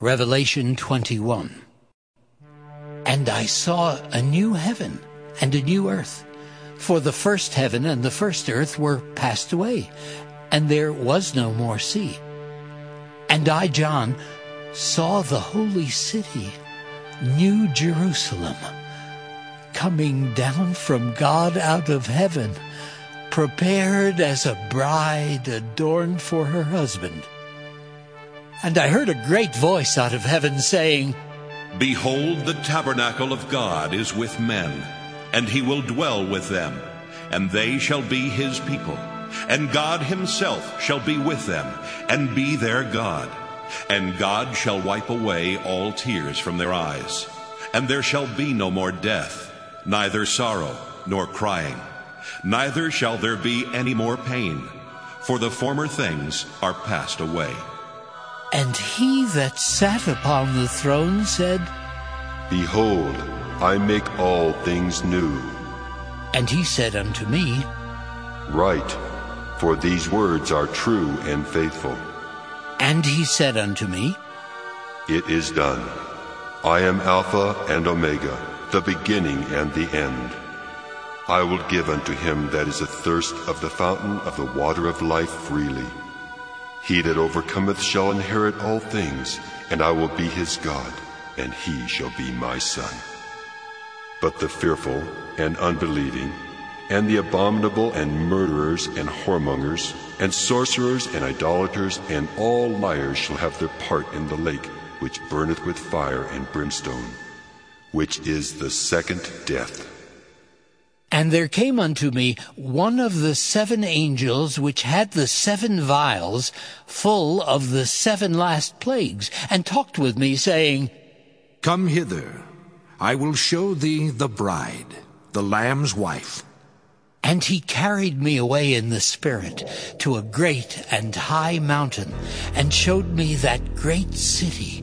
Revelation 21. And I saw a new heaven and a new earth. For the first heaven and the first earth were passed away, and there was no more sea. And I, John, saw the holy city, New Jerusalem, coming down from God out of heaven, prepared as a bride adorned for her husband. And I heard a great voice out of heaven saying, Behold, the tabernacle of God is with men, and he will dwell with them, and they shall be his people. And God himself shall be with them, and be their God. And God shall wipe away all tears from their eyes. And there shall be no more death, neither sorrow nor crying. Neither shall there be any more pain, for the former things are passed away. And he that sat upon the throne said, Behold, I make all things new. And he said unto me, Write, for these words are true and faithful. And he said unto me, It is done. I am Alpha and Omega, the beginning and the end. I will give unto him that is athirst of the fountain of the water of life freely. He that overcometh shall inherit all things, and I will be his God, and he shall be my son. But the fearful and unbelieving, and the abominable and murderers and whoremongers, and sorcerers and idolaters, and all liars shall have their part in the lake, which burneth with fire and brimstone, which is the second death. And there came unto me one of the seven angels which had the seven vials full of the seven last plagues, and talked with me, saying, Come hither, I will show thee the bride, the Lamb's wife. And he carried me away in the Spirit to a great and high mountain, and showed me that great city,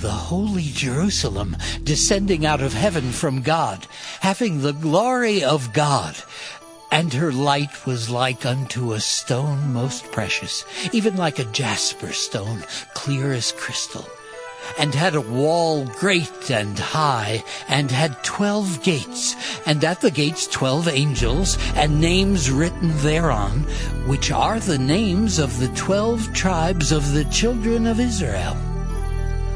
the holy Jerusalem, descending out of heaven from God, having the glory of God. And her light was like unto a stone most precious, even like a jasper stone, clear as crystal. And had a wall great and high, and had twelve gates, and at the gates twelve angels, and names written thereon, which are the names of the twelve tribes of the children of Israel.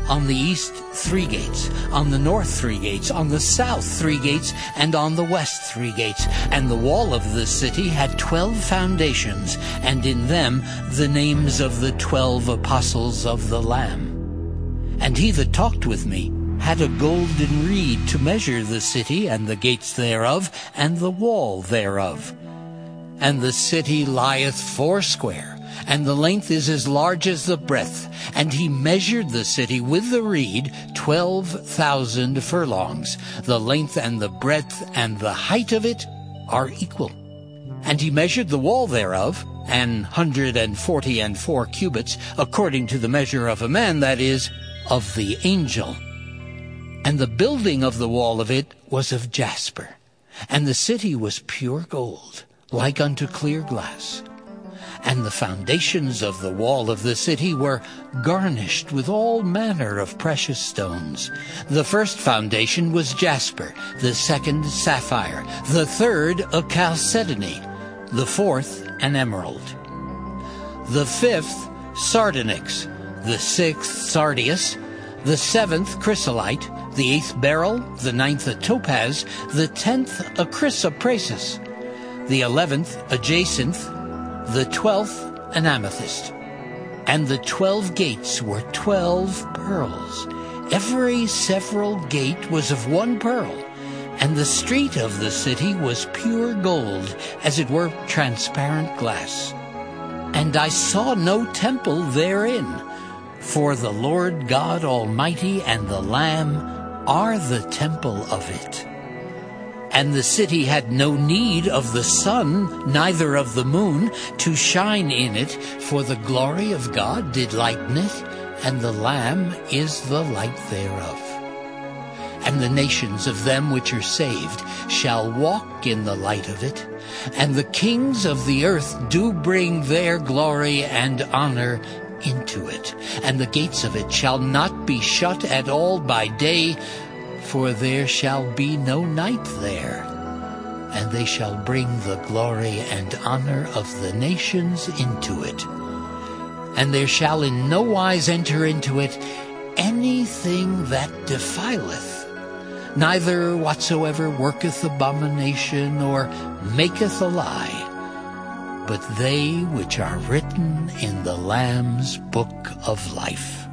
On the east, three gates. On the north, three gates. On the south, three gates. And on the west, three gates. And the wall of the city had twelve foundations, and in them the names of the twelve apostles of the Lamb. And he that talked with me had a golden reed to measure the city and the gates thereof, and the wall thereof. And the city lieth foursquare and the length is as large as the breadth. And he measured the city with the reed twelve thousand furlongs. The length and the breadth and the height of it are equal. And he measured the wall thereof, an hundred and forty and four cubits, according to the measure of a man, that is, of the angel. And the building of the wall of it was of jasper, and the city was pure gold, like unto clear glass and the foundations of the wall of the city were garnished with all manner of precious stones. The first foundation was jasper, the second sapphire, the third a chalcedony, the fourth an emerald, the fifth sardonyx, the sixth sardius, the seventh chrysolite, the eighth beryl, the ninth a topaz, the tenth a chrysoprasus, the eleventh a jacinth, the twelfth an amethyst. And the twelve gates were twelve pearls. Every several gate was of one pearl, and the street of the city was pure gold, as it were transparent glass. And I saw no temple therein, for the Lord God Almighty and the Lamb are the temple of it. And the city had no need of the sun, neither of the moon, to shine in it, for the glory of God did lighten it, and the Lamb is the light thereof. And the nations of them which are saved shall walk in the light of it, and the kings of the earth do bring their glory and honor into it, and the gates of it shall not be shut at all by day, for there shall be no night there. And they shall bring the glory and honor of the nations into it. And there shall in no wise enter into it anything that defileth, neither whatsoever worketh abomination or maketh a lie, but they which are written in the Lamb's book of life.